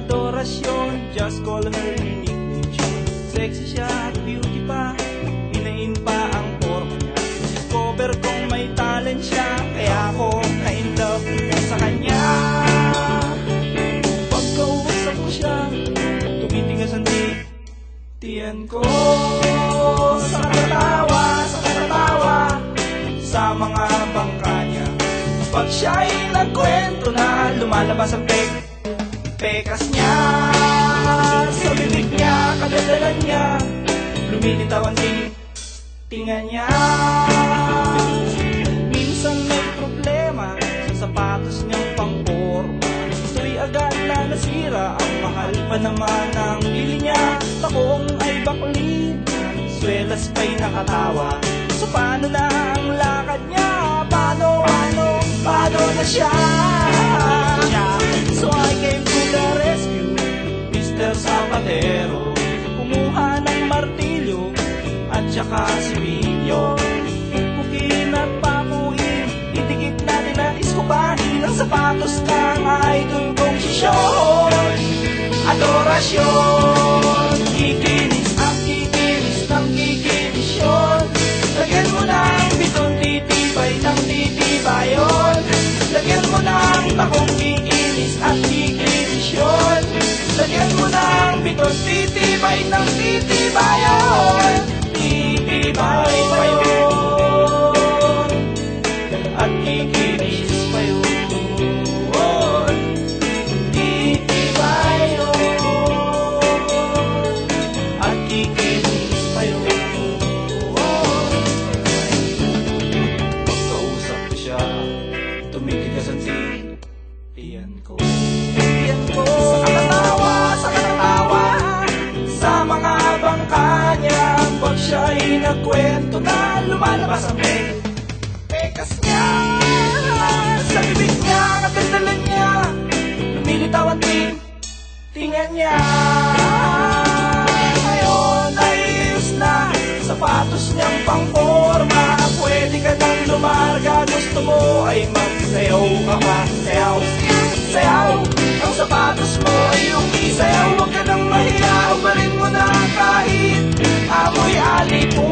adorasyon Just call her unique nature Sexy siya at beauty pa. Inain pa ang forma niya. Discover kong may talent siya. Kaya ako na-in love sa kanya. Pagkausap ko siya Tumitigas ang titian ko. Sa katatawa, sa katatawa Sa mga bangka niya. Pag siya'y nagkwento na Lumalabas ang pek Pekas niya Sa bibig niya, kadadalan niya Lumilitaw ang ting Tinga niya. Minsan may problema Sa sapatos niyang pangporma Ito'y agad na nasira Ang mahal pa naman ang bili niya. Takong ay baklid Swelas pa'y nakatawa. So paano na ang lakad niya? Paano, paano, paano na siya Similyo Pukin at papuin Idikit natin ang iskubahin Ang sapatos ng idol kong si Sean Adorasyon Tumitigas ang titian ko. Titian ko. Sa katatawa, sa katatawa Sa mga bangka niya Pag siya'y nagkwento na Lumalabas ang pek Pekas niya Sa bibig niya, katandalan niya. Lumilitaw ang ting Tingan niya. Ngayon ay iyos na Sapatos niyang pangforma. Pwede ka nang lumarga Gusto mo ay Sayaw ka pa, sayaw, sayaw Ang sapatos mo ay umisayaw Huwag ka nang mahiya, umarin mo na kahit Amoy alipon